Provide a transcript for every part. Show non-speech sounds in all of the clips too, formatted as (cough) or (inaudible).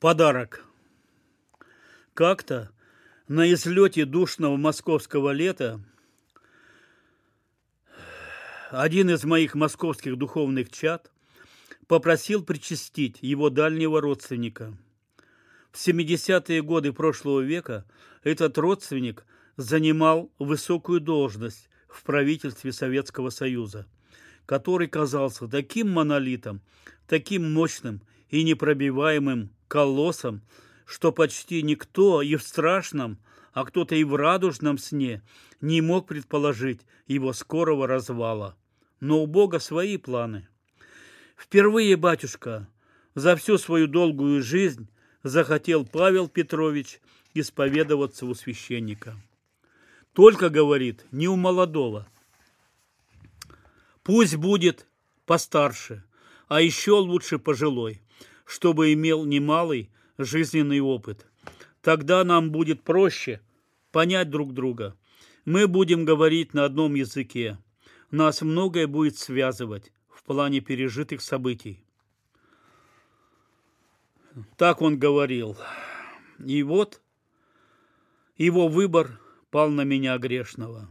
Подарок. Как-то на излете душного московского лета один из моих московских духовных чад попросил причастить его дальнего родственника. В 70-е годы прошлого века этот родственник занимал высокую должность в правительстве Советского Союза, который казался таким монолитом, таким мощным и непробиваемым колоссом, что почти никто и в страшном, а кто-то и в радужном сне не мог предположить его скорого развала. Но у Бога свои планы. Впервые, батюшка, за всю свою долгую жизнь захотел Павел Петрович исповедоваться у священника. Только, говорит, не у молодого. Пусть будет постарше, а еще лучше пожилой чтобы имел немалый жизненный опыт. Тогда нам будет проще понять друг друга. Мы будем говорить на одном языке. Нас многое будет связывать в плане пережитых событий. Так он говорил. И вот его выбор пал на меня грешного.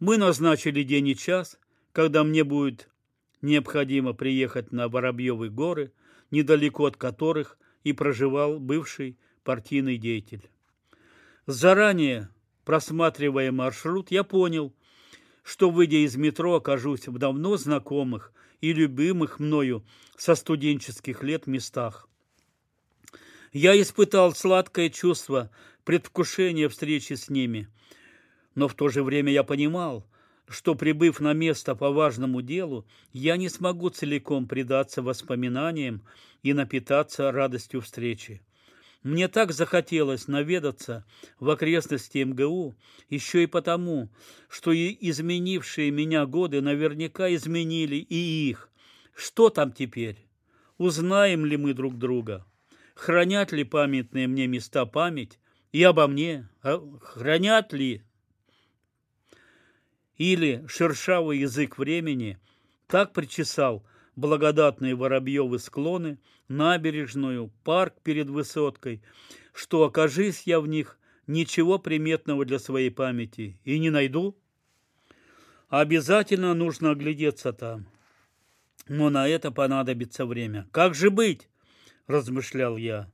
Мы назначили день и час, когда мне будет необходимо приехать на Воробьевы горы – недалеко от которых и проживал бывший партийный деятель. Заранее просматривая маршрут, я понял, что, выйдя из метро, окажусь в давно знакомых и любимых мною со студенческих лет местах. Я испытал сладкое чувство предвкушения встречи с ними, но в то же время я понимал – что, прибыв на место по важному делу, я не смогу целиком предаться воспоминаниям и напитаться радостью встречи. Мне так захотелось наведаться в окрестности МГУ, еще и потому, что и изменившие меня годы наверняка изменили и их. Что там теперь? Узнаем ли мы друг друга? Хранят ли памятные мне места память? И обо мне? А хранят ли или шершавый язык времени так причесал благодатные воробьевы склоны, набережную, парк перед высоткой, что, окажись я в них, ничего приметного для своей памяти и не найду. Обязательно нужно оглядеться там. Но на это понадобится время. Как же быть? размышлял я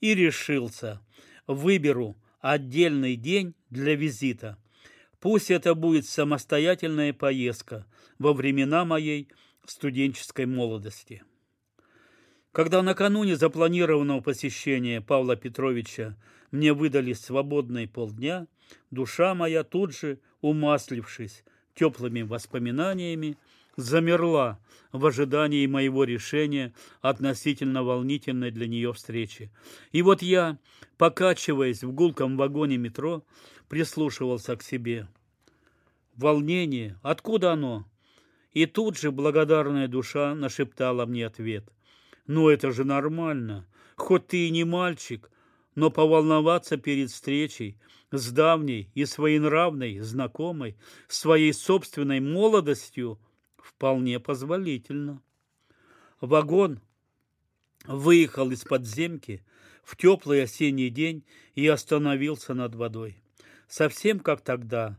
и решился. Выберу отдельный день для визита – Пусть это будет самостоятельная поездка во времена моей студенческой молодости. Когда накануне запланированного посещения Павла Петровича мне выдали свободные полдня, душа моя тут же, умаслившись теплыми воспоминаниями, замерла в ожидании моего решения относительно волнительной для нее встречи. И вот я, покачиваясь в гулком вагоне метро, прислушивался к себе. Волнение, откуда оно? И тут же благодарная душа нашептала мне ответ. Ну это же нормально, хоть ты и не мальчик, но поволноваться перед встречей с давней и своенравной знакомой, своей собственной молодостью вполне позволительно. Вагон выехал из подземки в теплый осенний день и остановился над водой совсем как тогда.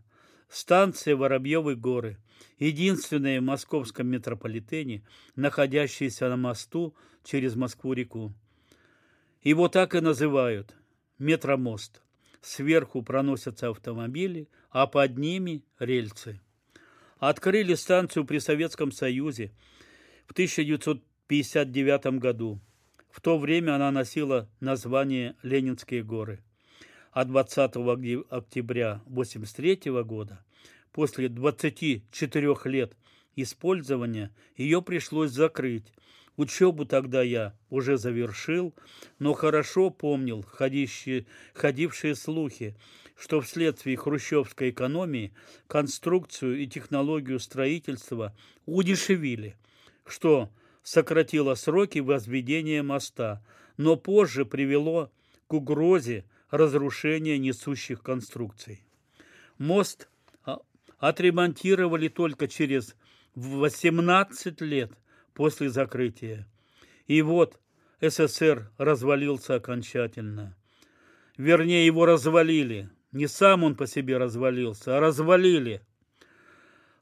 Станция Воробьевы горы, единственная в московском метрополитене, находящаяся на мосту через Москву-реку. Его так и называют – метромост. Сверху проносятся автомобили, а под ними – рельсы. Открыли станцию при Советском Союзе в 1959 году. В то время она носила название Ленинские горы а 20 октября 1983 года, после 24 лет использования, ее пришлось закрыть. Учебу тогда я уже завершил, но хорошо помнил ходящие, ходившие слухи, что вследствие хрущевской экономии конструкцию и технологию строительства удешевили, что сократило сроки возведения моста, но позже привело к угрозе разрушения несущих конструкций. Мост а, отремонтировали только через 18 лет после закрытия. И вот СССР развалился окончательно. Вернее, его развалили. Не сам он по себе развалился, а развалили.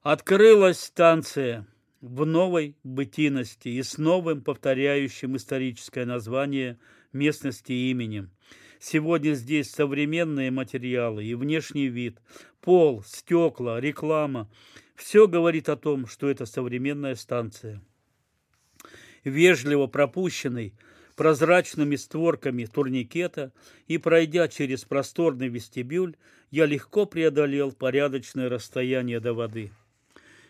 Открылась станция в новой бытийности и с новым повторяющим историческое название местности именем. Сегодня здесь современные материалы и внешний вид, пол, стекла, реклама. Все говорит о том, что это современная станция. Вежливо пропущенный прозрачными створками турникета и пройдя через просторный вестибюль, я легко преодолел порядочное расстояние до воды –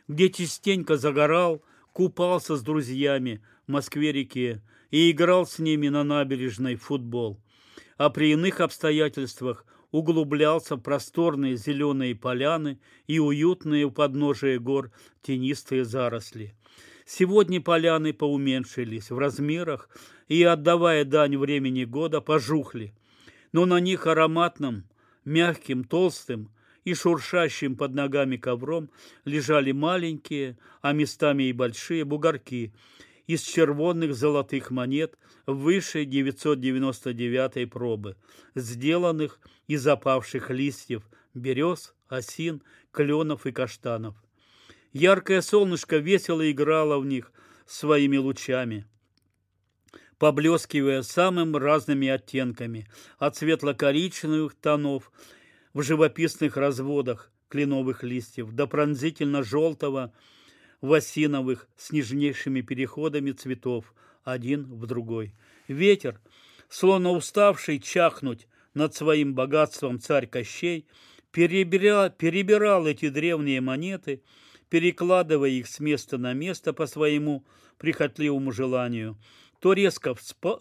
где частенько загорал, купался с друзьями в Москве-реке и играл с ними на набережной в футбол. А при иных обстоятельствах углублялся в просторные зеленые поляны и уютные у подножия гор тенистые заросли. Сегодня поляны поуменьшились в размерах и, отдавая дань времени года, пожухли. Но на них ароматным, мягким, толстым и шуршащим под ногами ковром лежали маленькие, а местами и большие бугорки из червонных золотых монет выше 999 пробы, сделанных из опавших листьев берез, осин, кленов и каштанов. Яркое солнышко весело играло в них своими лучами, поблескивая самым разными оттенками, от светло-коричневых тонов в живописных разводах кленовых листьев до пронзительно-желтого в осиновых с нежнейшими переходами цветов один в другой. Ветер, словно уставший чахнуть над своим богатством царь Кощей, перебирал, перебирал эти древние монеты, перекладывая их с места на место по своему прихотливому желанию, то резко вспа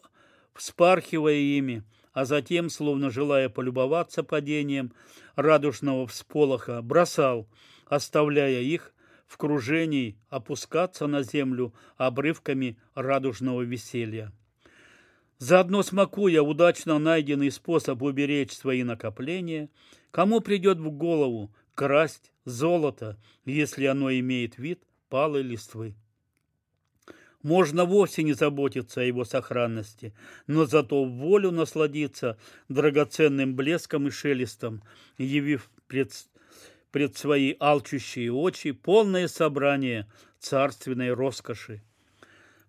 вспархивая ими, а затем, словно желая полюбоваться падением радужного всполоха, бросал, оставляя их в кружении опускаться на землю обрывками радужного веселья. Заодно смакуя удачно найденный способ уберечь свои накопления, кому придет в голову красть золото, если оно имеет вид палой листвы. Можно вовсе не заботиться о его сохранности, но зато в волю насладиться драгоценным блеском и шелестом, явив пред, пред свои алчущие очи полное собрание царственной роскоши.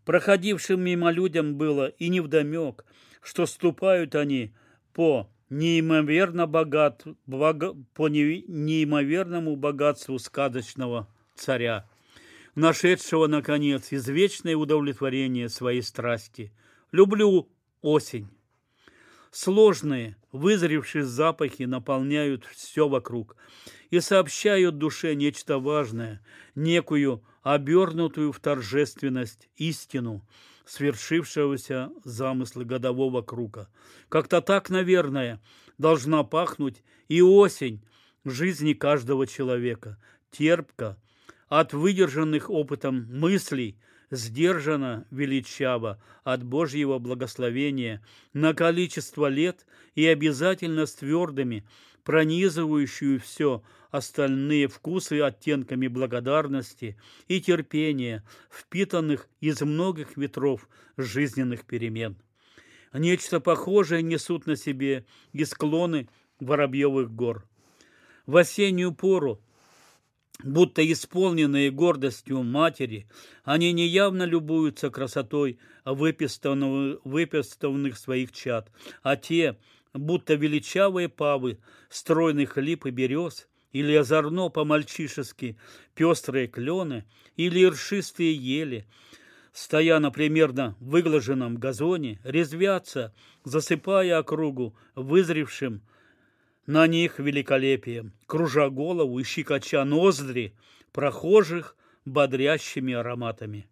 Проходившим мимо людям было и невдомек, что ступают они по неимоверно богат, бога, по неимоверному богатству сказочного царя нашедшего, наконец, извечное удовлетворение своей страсти. Люблю осень. Сложные, вызревшие запахи наполняют все вокруг и сообщают душе нечто важное, некую обернутую в торжественность истину свершившегося замысла годового круга. Как-то так, наверное, должна пахнуть и осень жизни каждого человека, терпко, от выдержанных опытом мыслей, сдержанно величаво от Божьего благословения на количество лет и обязательно с твердыми, пронизывающую все остальные вкусы оттенками благодарности и терпения, впитанных из многих ветров жизненных перемен. Нечто похожее несут на себе и склоны Воробьевых гор. В осеннюю пору будто исполненные гордостью матери, они неявно любуются красотой выпестованных своих чад, а те, будто величавые павы стройных лип и берез, или озорно по-мальчишески пестрые клены, или ршистые ели, стоя на примерно выглаженном газоне, резвятся, засыпая округу вызревшим на них великолепие, кружа голову и щекоча ноздри прохожих бодрящими ароматами.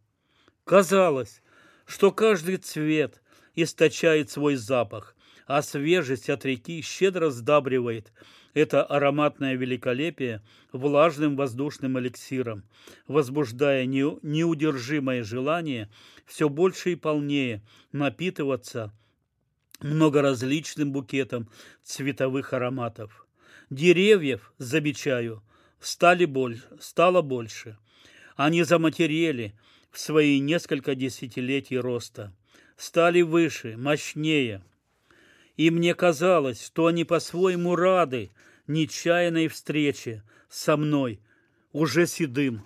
Казалось, что каждый цвет источает свой запах, а свежесть от реки щедро сдабривает это ароматное великолепие влажным воздушным эликсиром, возбуждая неудержимое желание все больше и полнее напитываться многоразличным букетом цветовых ароматов. Деревьев, замечаю, стали больше, стало больше. Они заматерели в свои несколько десятилетий роста. стали выше, мощнее. И мне казалось, что они по-своему рады нечаянной встрече со мной, уже седым.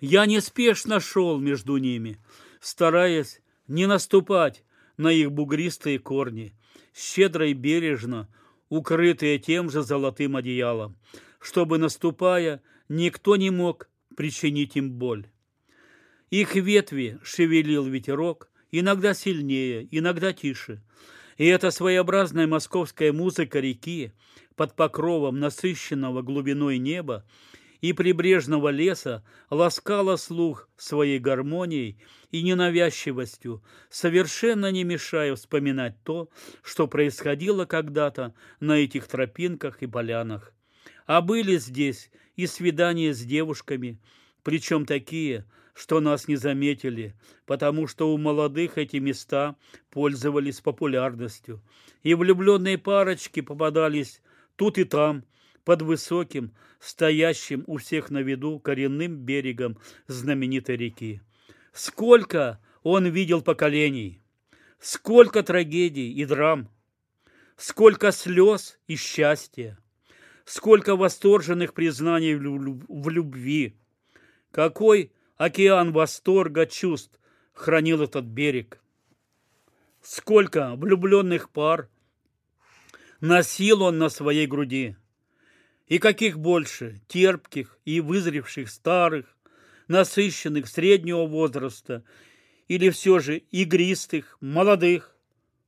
Я неспешно шел между ними, стараясь не наступать на их бугристые корни, щедро и бережно укрытые тем же золотым одеялом, чтобы, наступая, никто не мог причинить им боль. Их ветви шевелил ветерок, иногда сильнее, иногда тише. И эта своеобразная московская музыка реки под покровом насыщенного глубиной неба и прибрежного леса ласкала слух своей гармонией и ненавязчивостью, совершенно не мешая вспоминать то, что происходило когда-то на этих тропинках и полянах. А были здесь и свидания с девушками, причем такие, что нас не заметили, потому что у молодых эти места пользовались популярностью, и влюбленные парочки попадались тут и там, под высоким, стоящим у всех на виду коренным берегом знаменитой реки. Сколько он видел поколений, сколько трагедий и драм, сколько слез и счастья, сколько восторженных признаний в любви, какой океан восторга чувств хранил этот берег. Сколько влюбленных пар носил он на своей груди. И каких больше, терпких и вызревших старых, насыщенных среднего возраста, или все же игристых, молодых,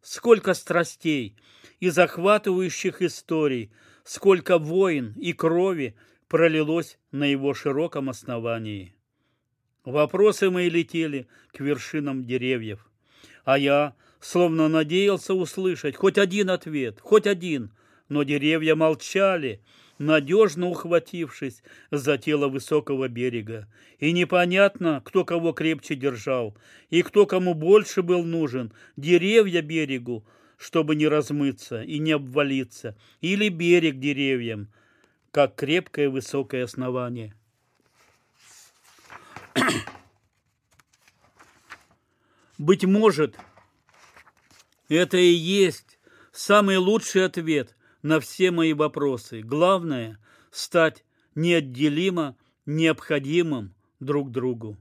сколько страстей и захватывающих историй, сколько войн и крови пролилось на его широком основании. Вопросы мои летели к вершинам деревьев, а я словно надеялся услышать хоть один ответ, хоть один, но деревья молчали, надежно ухватившись за тело высокого берега. И непонятно, кто кого крепче держал, и кто кому больше был нужен, деревья берегу, чтобы не размыться и не обвалиться, или берег деревьям, как крепкое высокое основание. (clears throat) Быть может, это и есть самый лучший ответ на все мои вопросы. Главное – стать неотделимо необходимым друг другу.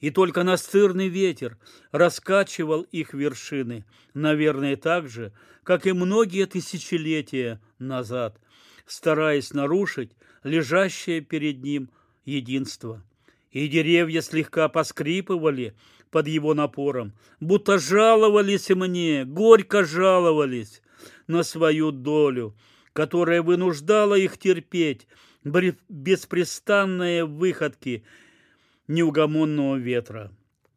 И только настырный ветер раскачивал их вершины, наверное, так же, как и многие тысячелетия назад, стараясь нарушить лежащее перед ним единство. И деревья слегка поскрипывали под его напором, будто жаловались мне, горько жаловались на свою долю, которая вынуждала их терпеть беспрестанные выходки неугомонного ветра.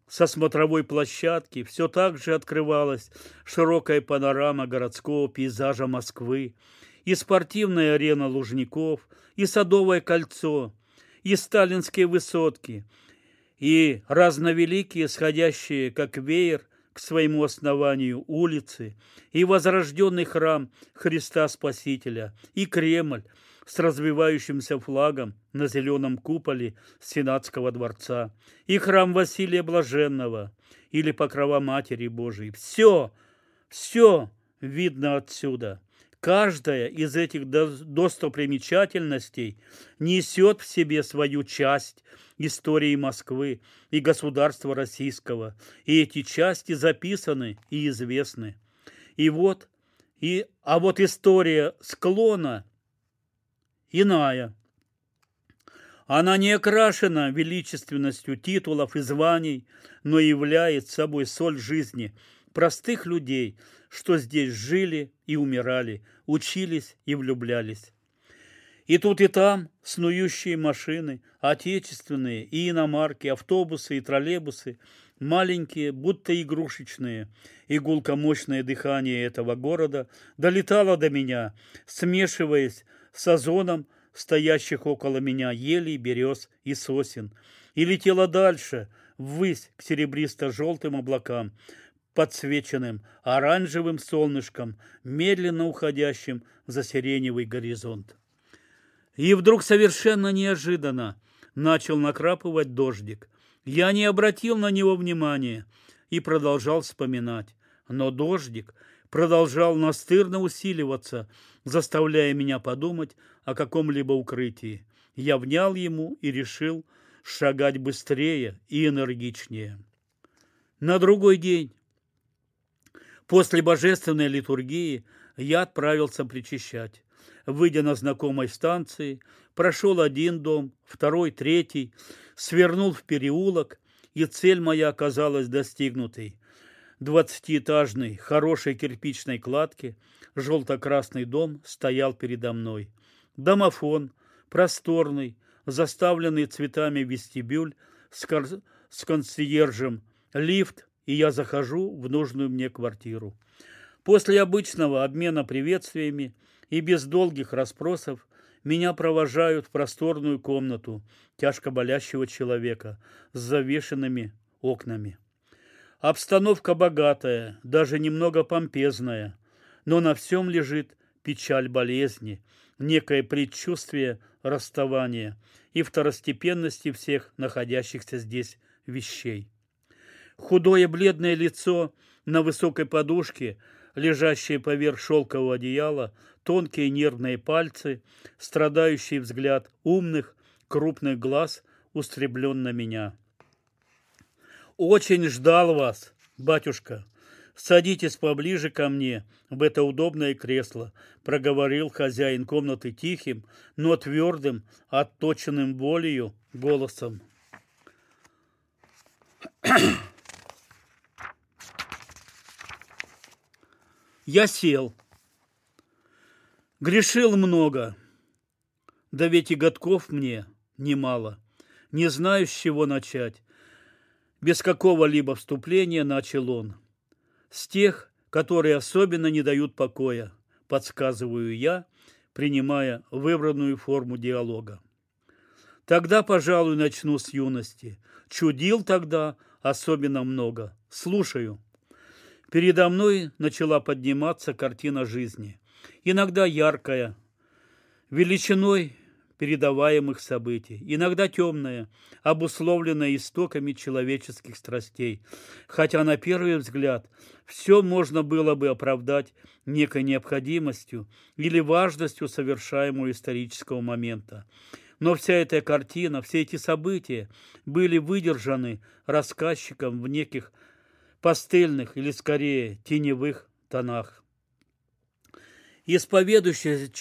Со смотровой площадки все так же открывалась широкая панорама городского пейзажа Москвы, и спортивная арена Лужников, и Садовое кольцо, и сталинские высотки, и разновеликие, сходящие, как веер, к своему основанию улицы, и возрожденный храм Христа Спасителя, и Кремль с развивающимся флагом на зеленом куполе Сенатского дворца, и храм Василия Блаженного, или покрова Матери Божией. Все, все видно отсюда. Каждая из этих достопримечательностей несет в себе свою часть истории Москвы и государства российского, и эти части записаны и известны. И вот, и, а вот история склона иная. Она не окрашена величественностью титулов и званий, но являет собой соль жизни простых людей – что здесь жили и умирали, учились и влюблялись. И тут и там снующие машины, отечественные и иномарки, автобусы и троллейбусы, маленькие, будто игрушечные. И мощное дыхание этого города долетало до меня, смешиваясь с озоном стоящих около меня елей, берез и сосен, и летело дальше, ввысь к серебристо-желтым облакам, подсвеченным оранжевым солнышком, медленно уходящим за сиреневый горизонт. И вдруг совершенно неожиданно начал накрапывать дождик. Я не обратил на него внимания и продолжал вспоминать. Но дождик продолжал настырно усиливаться, заставляя меня подумать о каком-либо укрытии. Я внял ему и решил шагать быстрее и энергичнее. На другой день, после божественной литургии, я отправился причащать. Выйдя на знакомой станции, прошел один дом, второй, третий, свернул в переулок, и цель моя оказалась достигнутой. Двадцатиэтажный, хорошей кирпичной кладки, желто-красный дом стоял передо мной. Домофон, просторный, заставленный цветами вестибюль с, кар... с консьержем, лифт, и я захожу в нужную мне квартиру. После обычного обмена приветствиями и без долгих расспросов меня провожают в просторную комнату тяжко болящего человека с завешенными окнами. Обстановка богатая, даже немного помпезная, но на всем лежит печаль болезни, некое предчувствие расставания и второстепенности всех находящихся здесь вещей. Худое бледное лицо на высокой подушке, лежащее поверх шелкового одеяла, тонкие нервные пальцы, страдающий взгляд умных, крупных глаз устремлен на меня. Очень ждал вас, батюшка. Садитесь поближе ко мне в это удобное кресло, проговорил хозяин комнаты тихим, но твердым, отточенным болью голосом. Я сел. Грешил много, да ведь и годков мне немало. Не знаю, с чего начать. Без какого-либо вступления начал он. С тех, которые особенно не дают покоя, подсказываю я, принимая выбранную форму диалога. Тогда, пожалуй, начну с юности. Чудил тогда особенно много. Слушаю. Передо мной начала подниматься картина жизни. Иногда яркая, величиной передаваемых событий, иногда темная, обусловленная истоками человеческих страстей, хотя на первый взгляд все можно было бы оправдать некой необходимостью или важностью совершаемого исторического момента. Но вся эта картина, все эти события были выдержаны рассказчиком в неких пастельных или скорее теневых тонах. Исповедующийся,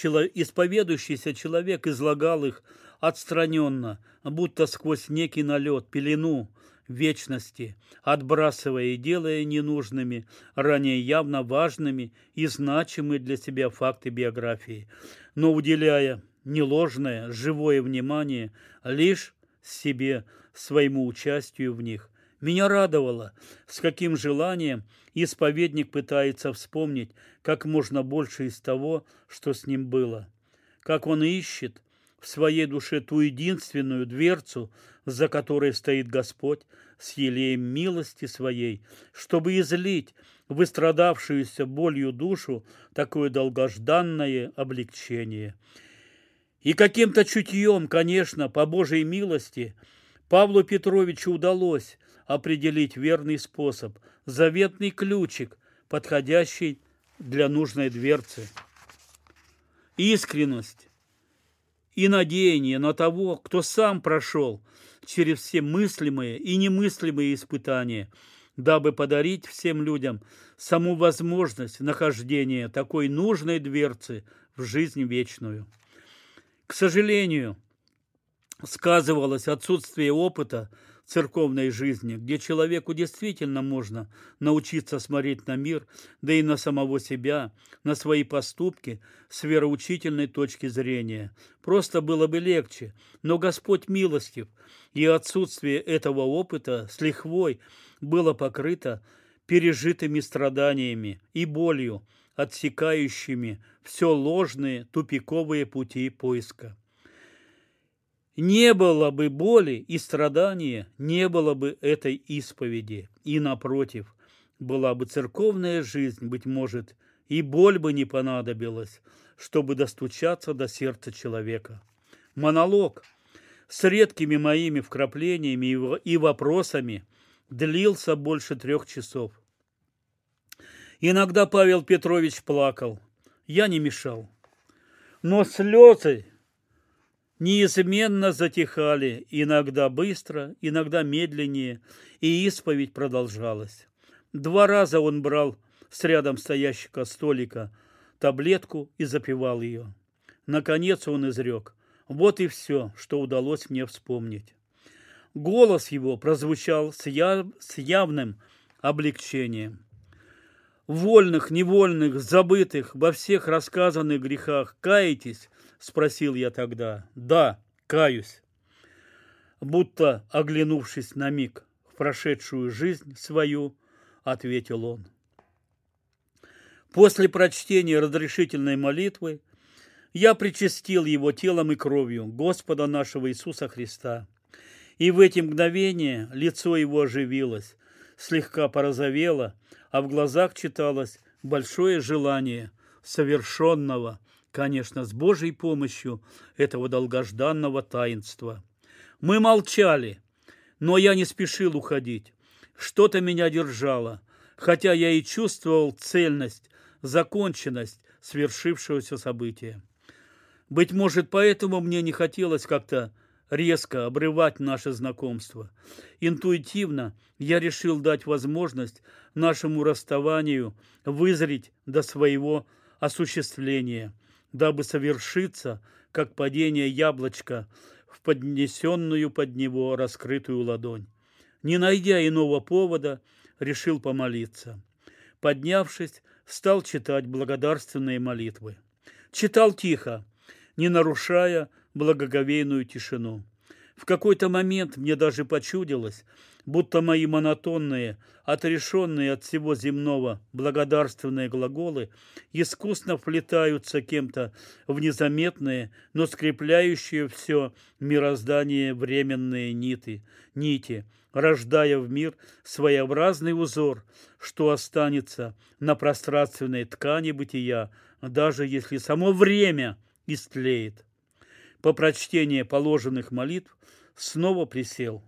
человек излагал их отстраненно, будто сквозь некий налет, пелену вечности, отбрасывая и делая ненужными, ранее явно важными и значимые для себя факты биографии, но уделяя не ложное, живое внимание лишь себе, своему участию в них. Меня радовало, с каким желанием исповедник пытается вспомнить как можно больше из того, что с ним было. Как он ищет в своей душе ту единственную дверцу, за которой стоит Господь, с елеем милости своей, чтобы излить выстрадавшуюся болью душу такое долгожданное облегчение. И каким-то чутьем, конечно, по Божьей милости, Павлу Петровичу удалось определить верный способ, заветный ключик, подходящий для нужной дверцы. Искренность и надеяние на того, кто сам прошел через все мыслимые и немыслимые испытания, дабы подарить всем людям саму возможность нахождения такой нужной дверцы в жизнь вечную. К сожалению, сказывалось отсутствие опыта церковной жизни, где человеку действительно можно научиться смотреть на мир, да и на самого себя, на свои поступки с вероучительной точки зрения. Просто было бы легче, но Господь милостив, и отсутствие этого опыта с лихвой было покрыто пережитыми страданиями и болью, отсекающими все ложные тупиковые пути поиска. Не было бы боли и страдания, не было бы этой исповеди. И напротив, была бы церковная жизнь, быть может, и боль бы не понадобилась, чтобы достучаться до сердца человека. Монолог с редкими моими вкраплениями и вопросами длился больше трех часов. Иногда Павел Петрович плакал. Я не мешал. Но слезы неизменно затихали, иногда быстро, иногда медленнее, и исповедь продолжалась. Два раза он брал с рядом стоящего столика таблетку и запивал ее. Наконец он изрек. Вот и все, что удалось мне вспомнить. Голос его прозвучал с, яв... с явным облегчением. «Вольных, невольных, забытых, во всех рассказанных грехах каетесь?» – спросил я тогда. «Да, каюсь». Будто оглянувшись на миг в прошедшую жизнь свою, ответил он. После прочтения разрешительной молитвы я причастил его телом и кровью Господа нашего Иисуса Христа. И в эти мгновения лицо его оживилось, слегка порозовело, а в глазах читалось большое желание совершенного, конечно, с Божьей помощью этого долгожданного таинства. Мы молчали, но я не спешил уходить. Что-то меня держало, хотя я и чувствовал цельность, законченность свершившегося события. Быть может, поэтому мне не хотелось как-то резко обрывать наше знакомство. Интуитивно я решил дать возможность нашему расставанию вызреть до своего осуществления, дабы совершиться, как падение яблочка в поднесенную под него раскрытую ладонь. Не найдя иного повода, решил помолиться. Поднявшись, стал читать благодарственные молитвы. Читал тихо, не нарушая благоговейную тишину. В какой-то момент мне даже почудилось, будто мои монотонные, отрешенные от всего земного благодарственные глаголы искусно вплетаются кем-то в незаметные, но скрепляющие все мироздание временные нити, нити, рождая в мир своеобразный узор, что останется на пространственной ткани бытия, даже если само время истлеет. По прочтении положенных молитв снова присел.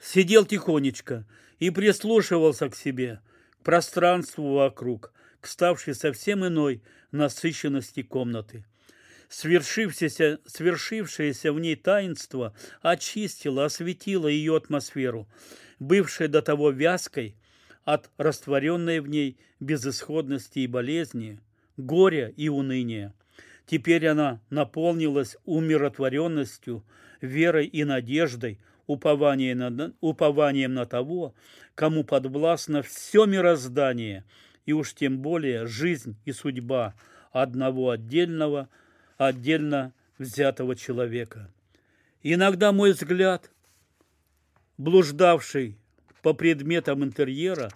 Сидел тихонечко и прислушивался к себе, к пространству вокруг, к ставшей совсем иной насыщенности комнаты. Свершившееся, свершившееся в ней таинство очистило, осветило ее атмосферу, бывшая до того вязкой от растворенной в ней безысходности и болезни, горя и уныния. Теперь она наполнилась умиротворенностью, верой и надеждой, упованием на, упованием на того, кому подвластно все мироздание, и уж тем более жизнь и судьба одного отдельного, отдельно взятого человека. Иногда мой взгляд, блуждавший по предметам интерьера,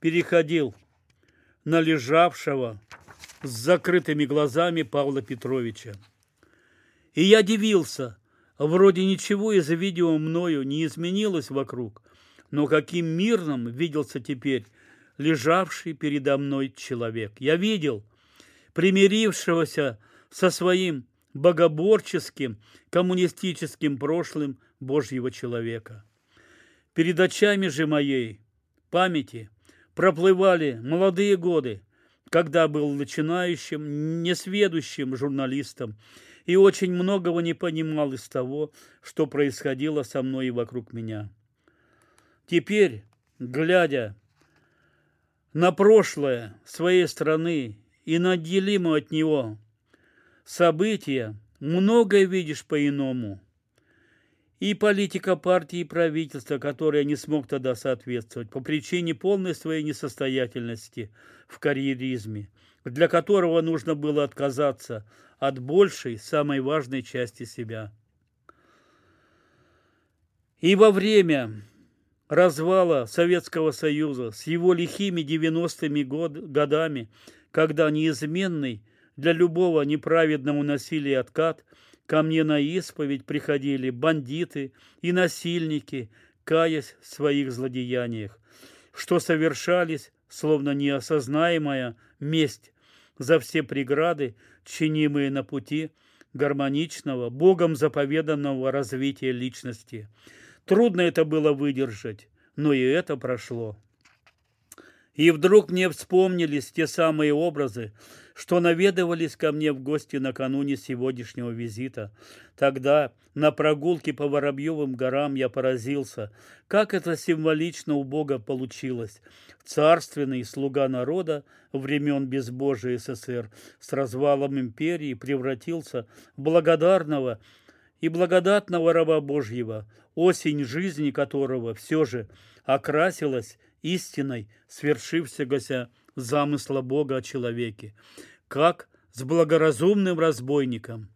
переходил на лежавшего с закрытыми глазами Павла Петровича. И я дивился, вроде ничего из видео мною не изменилось вокруг, но каким мирным виделся теперь лежавший передо мной человек. Я видел примирившегося со своим богоборческим коммунистическим прошлым Божьего человека. Перед очами же моей памяти проплывали молодые годы, когда был начинающим, несведущим журналистом и очень многого не понимал из того, что происходило со мной и вокруг меня. Теперь, глядя на прошлое своей страны и на от него события, многое видишь по-иному – и политика партии и правительства, которое не смог тогда соответствовать по причине полной своей несостоятельности в карьеризме, для которого нужно было отказаться от большей, самой важной части себя. И во время развала Советского Союза с его лихими 90-ми год, годами, когда неизменный для любого неправедного насилия откат – Ко мне на исповедь приходили бандиты и насильники, каясь в своих злодеяниях, что совершались, словно неосознаемая месть за все преграды, чинимые на пути гармоничного, Богом заповеданного развития личности. Трудно это было выдержать, но и это прошло. И вдруг мне вспомнились те самые образы, что наведывались ко мне в гости накануне сегодняшнего визита. Тогда на прогулке по Воробьевым горам я поразился, как это символично у Бога получилось. Царственный слуга народа времен безбожия СССР с развалом империи превратился в благодарного и благодатного раба Божьего, осень жизни которого все же окрасилась истиной свершившегося замысла Бога о человеке, как с благоразумным разбойником.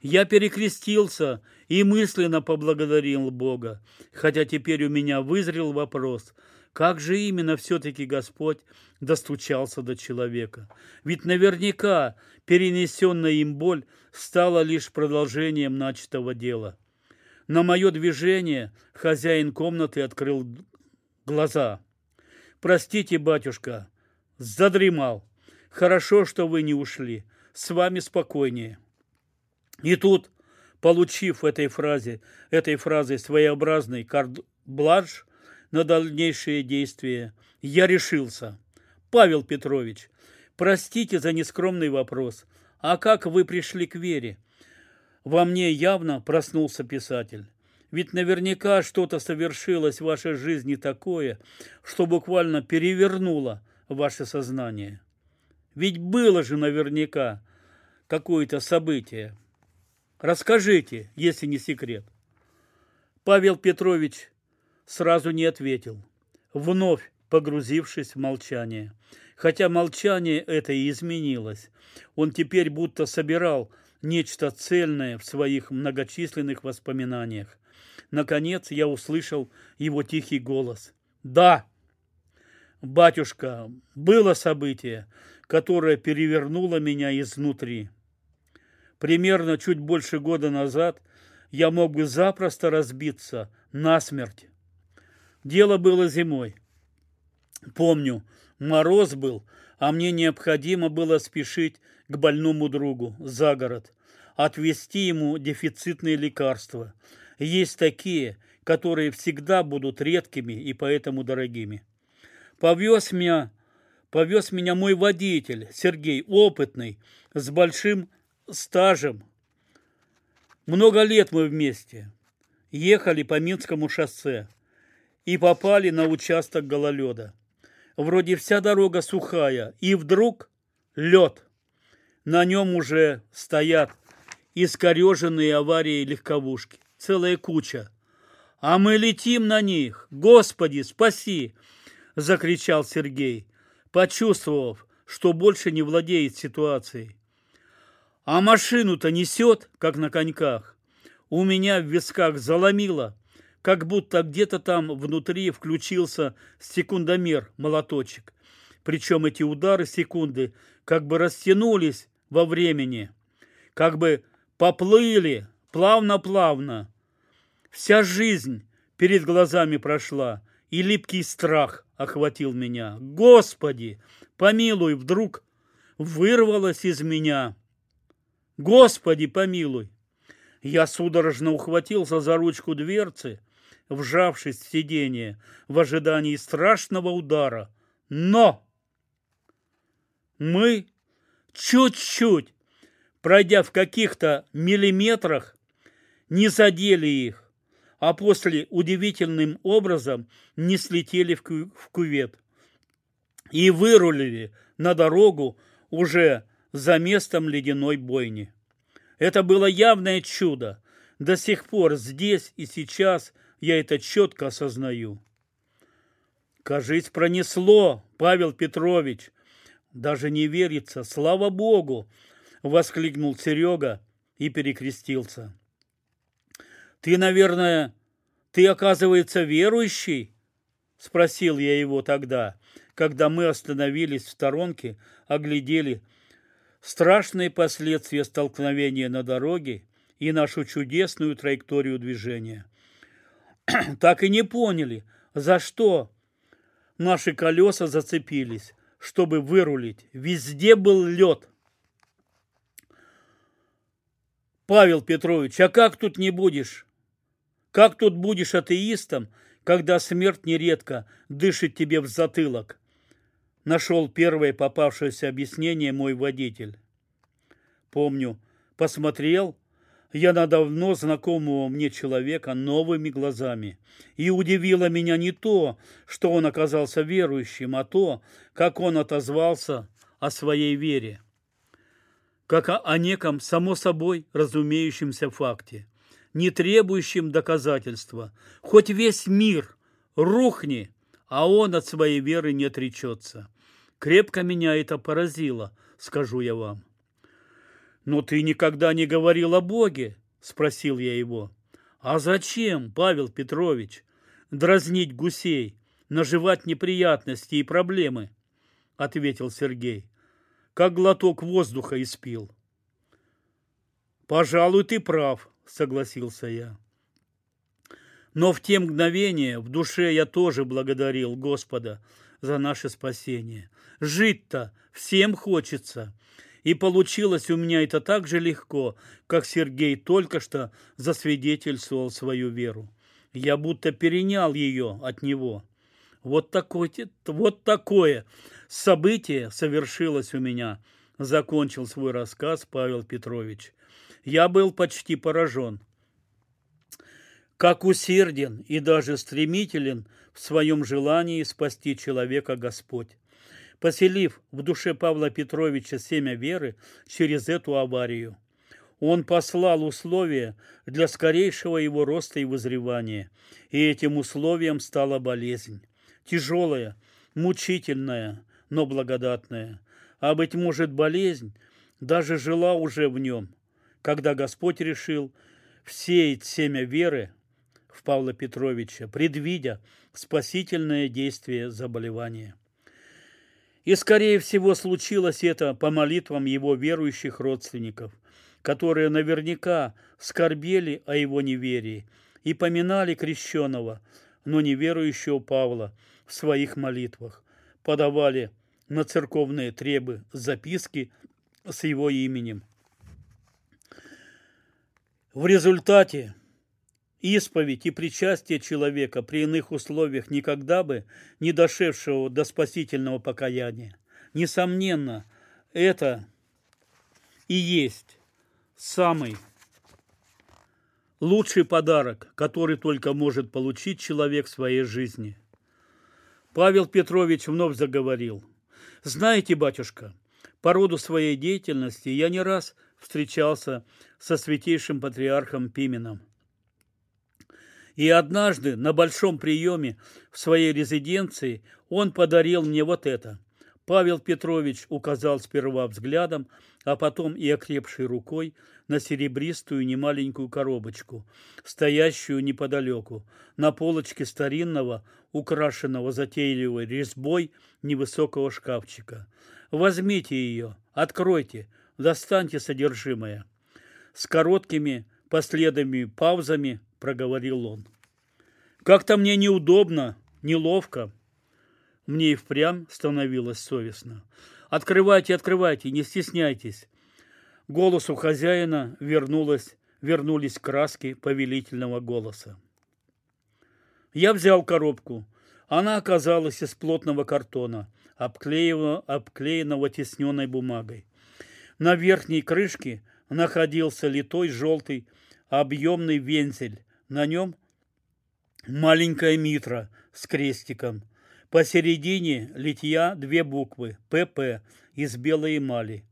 Я перекрестился и мысленно поблагодарил Бога, хотя теперь у меня вызрел вопрос, как же именно все-таки Господь достучался до человека? Ведь наверняка перенесенная им боль стала лишь продолжением начатого дела. На мое движение хозяин комнаты открыл глаза. «Простите, батюшка, задремал. Хорошо, что вы не ушли. С вами спокойнее». И тут, получив этой фразе, этой фразой своеобразный карт-бланш на дальнейшие действия, я решился. Павел Петрович, простите за нескромный вопрос. А как вы пришли к вере? Во мне явно проснулся писатель. Ведь наверняка что-то совершилось в вашей жизни такое, что буквально перевернуло ваше сознание. Ведь было же наверняка какое-то событие. Расскажите, если не секрет. Павел Петрович сразу не ответил, вновь погрузившись в молчание. Хотя молчание это и изменилось. Он теперь будто собирал нечто цельное в своих многочисленных воспоминаниях. Наконец я услышал его тихий голос. «Да, батюшка, было событие, которое перевернуло меня изнутри. Примерно чуть больше года назад я мог бы запросто разбиться насмерть. Дело было зимой. Помню, мороз был, а мне необходимо было спешить к больному другу за город, отвезти ему дефицитные лекарства – есть такие, которые всегда будут редкими и поэтому дорогими. Повез меня, повез меня мой водитель, Сергей, опытный, с большим стажем. Много лет мы вместе. Ехали по Минскому шоссе и попали на участок гололеда. Вроде вся дорога сухая, и вдруг лед. На нем уже стоят искореженные аварии легковушки целая куча. А мы летим на них. Господи, спаси! Закричал Сергей, почувствовав, что больше не владеет ситуацией. А машину-то несет, как на коньках. У меня в висках заломило, как будто где-то там внутри включился секундомер, молоточек. Причем эти удары секунды как бы растянулись во времени, как бы поплыли плавно-плавно. Вся жизнь перед глазами прошла, и липкий страх охватил меня. Господи, помилуй, вдруг вырвалось из меня. Господи, помилуй. Я судорожно ухватился за ручку дверцы, вжавшись в сиденье в ожидании страшного удара. Но мы чуть-чуть, пройдя в каких-то миллиметрах, не задели их, а после удивительным образом не слетели в, кювет и вырулили на дорогу уже за местом ледяной бойни. Это было явное чудо. До сих пор здесь и сейчас я это четко осознаю. Кажись, пронесло, Павел Петрович. Даже не верится, слава Богу, воскликнул Серега и перекрестился. Ты, наверное, ты, оказывается, верующий? Спросил я его тогда, когда мы остановились в сторонке, оглядели страшные последствия столкновения на дороге и нашу чудесную траекторию движения. (clears throat) так и не поняли, за что наши колеса зацепились, чтобы вырулить. Везде был лед. Павел Петрович, а как тут не будешь? Как тут будешь атеистом, когда смерть нередко дышит тебе в затылок. Нашел первое попавшееся объяснение мой водитель. Помню, посмотрел я на давно знакомого мне человека новыми глазами. И удивило меня не то, что он оказался верующим, а то, как он отозвался о своей вере. Как о неком само собой разумеющемся факте, не требующем доказательства. Хоть весь мир рухни, а он от своей веры не отречется. Крепко меня это поразило, скажу я вам. «Но ты никогда не говорил о Боге?» – спросил я его. «А зачем, Павел Петрович, дразнить гусей, наживать неприятности и проблемы?» – ответил Сергей. «Как глоток воздуха испил». «Пожалуй, ты прав», – согласился я. Но в те мгновения в душе я тоже благодарил Господа за наше спасение. Жить-то всем хочется, и получилось у меня это так же легко, как Сергей только что засвидетельствовал свою веру. Я будто перенял ее от него. Вот такое, вот такое событие совершилось у меня, закончил свой рассказ Павел Петрович. Я был почти поражен. Как усерден и даже стремителен в своем желании спасти человека Господь поселив в душе Павла Петровича семя веры через эту аварию. Он послал условия для скорейшего его роста и вызревания, и этим условием стала болезнь. Тяжелая, мучительная, но благодатная. А, быть может, болезнь даже жила уже в нем, когда Господь решил всеять семя веры в Павла Петровича, предвидя спасительное действие заболевания. И, скорее всего, случилось это по молитвам его верующих родственников, которые наверняка скорбели о его неверии и поминали крещеного, но неверующего Павла в своих молитвах, подавали на церковные требы записки с его именем. В результате Исповедь и причастие человека при иных условиях никогда бы не дошедшего до спасительного покаяния. Несомненно, это и есть самый лучший подарок, который только может получить человек в своей жизни. Павел Петрович вновь заговорил. «Знаете, батюшка, по роду своей деятельности я не раз встречался со святейшим патриархом Пименом. И однажды на большом приеме в своей резиденции он подарил мне вот это. Павел Петрович указал сперва взглядом, а потом и окрепшей рукой на серебристую немаленькую коробочку, стоящую неподалеку, на полочке старинного, украшенного затейливой резьбой невысокого шкафчика. Возьмите ее, откройте, достаньте содержимое. С короткими последовыми паузами проговорил он. Как-то мне неудобно, неловко. Мне и впрямь становилось совестно. Открывайте, открывайте, не стесняйтесь. Голосу хозяина вернулось, вернулись краски повелительного голоса. Я взял коробку. Она оказалась из плотного картона, обклеенного, обклеенного тесненной бумагой. На верхней крышке находился литой желтый объемный вензель на нем маленькая митра с крестиком. Посередине литья две буквы «ПП» из белой эмали.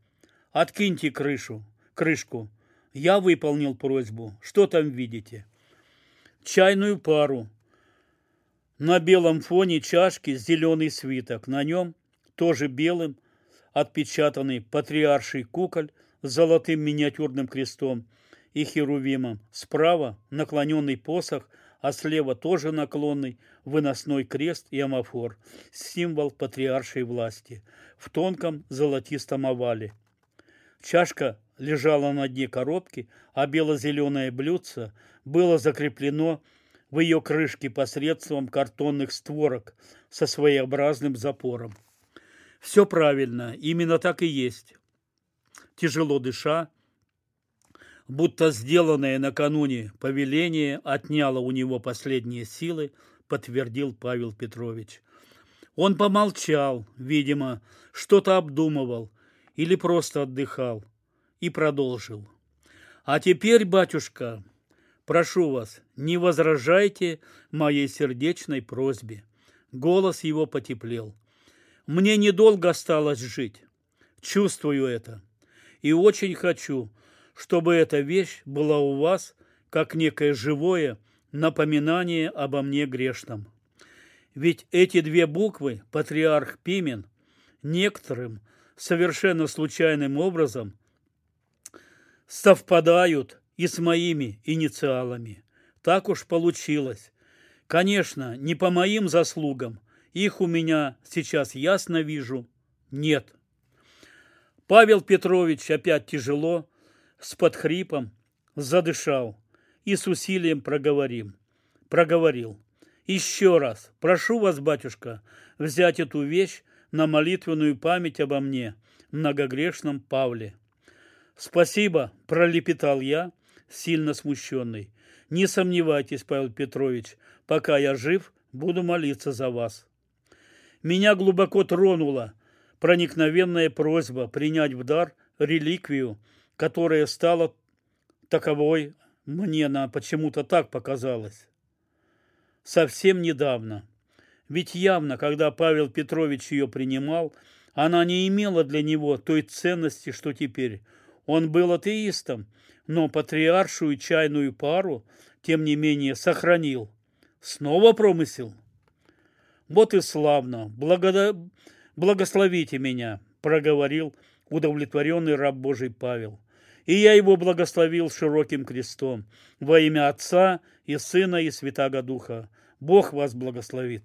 Откиньте крышу, крышку. Я выполнил просьбу. Что там видите? Чайную пару. На белом фоне чашки зеленый свиток. На нем тоже белым отпечатанный патриарший куколь с золотым миниатюрным крестом и Херувимом. Справа наклоненный посох, а слева тоже наклонный выносной крест и амофор, символ патриаршей власти, в тонком золотистом овале. Чашка лежала на дне коробки, а бело-зеленое блюдце было закреплено в ее крышке посредством картонных створок со своеобразным запором. Все правильно, именно так и есть. Тяжело дыша, будто сделанное накануне повеление отняло у него последние силы, подтвердил Павел Петрович. Он помолчал, видимо, что-то обдумывал или просто отдыхал, и продолжил. А теперь, батюшка, прошу вас, не возражайте моей сердечной просьбе. Голос его потеплел. Мне недолго осталось жить. Чувствую это. И очень хочу, чтобы эта вещь была у вас как некое живое напоминание обо мне грешном. Ведь эти две буквы, патриарх Пимен, некоторым совершенно случайным образом совпадают и с моими инициалами. Так уж получилось. Конечно, не по моим заслугам. Их у меня сейчас ясно вижу. Нет. Павел Петрович опять тяжело, с подхрипом, задышал и с усилием проговорим. Проговорил. Еще раз, прошу вас, батюшка, взять эту вещь на молитвенную память обо мне, многогрешном Павле. Спасибо, пролепетал я, сильно смущенный. Не сомневайтесь, Павел Петрович, пока я жив, буду молиться за вас. Меня глубоко тронула проникновенная просьба принять в дар реликвию, которая стала таковой мне на почему-то так показалось. Совсем недавно. Ведь явно, когда Павел Петрович ее принимал, она не имела для него той ценности, что теперь. Он был атеистом, но патриаршую чайную пару, тем не менее, сохранил. Снова промысел? Вот и славно. Благода... Благословите меня, проговорил удовлетворенный раб Божий Павел. И я его благословил широким крестом во имя Отца и Сына и Святаго Духа. Бог вас благословит.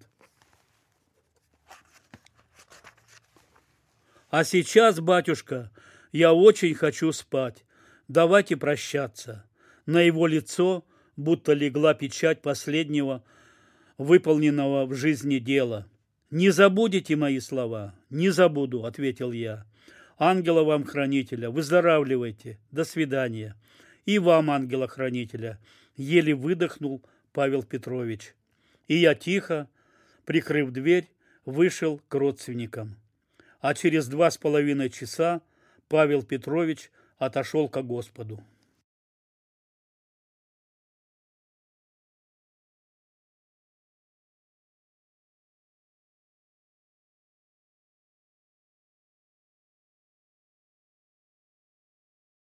А сейчас, батюшка, я очень хочу спать. Давайте прощаться. На его лицо будто легла печать последнего выполненного в жизни дела. «Не забудете мои слова?» «Не забуду», — ответил я. Ангела вам хранителя, выздоравливайте, до свидания. И вам, ангела хранителя, еле выдохнул Павел Петрович. И я тихо, прикрыв дверь, вышел к родственникам. А через два с половиной часа Павел Петрович отошел ко Господу.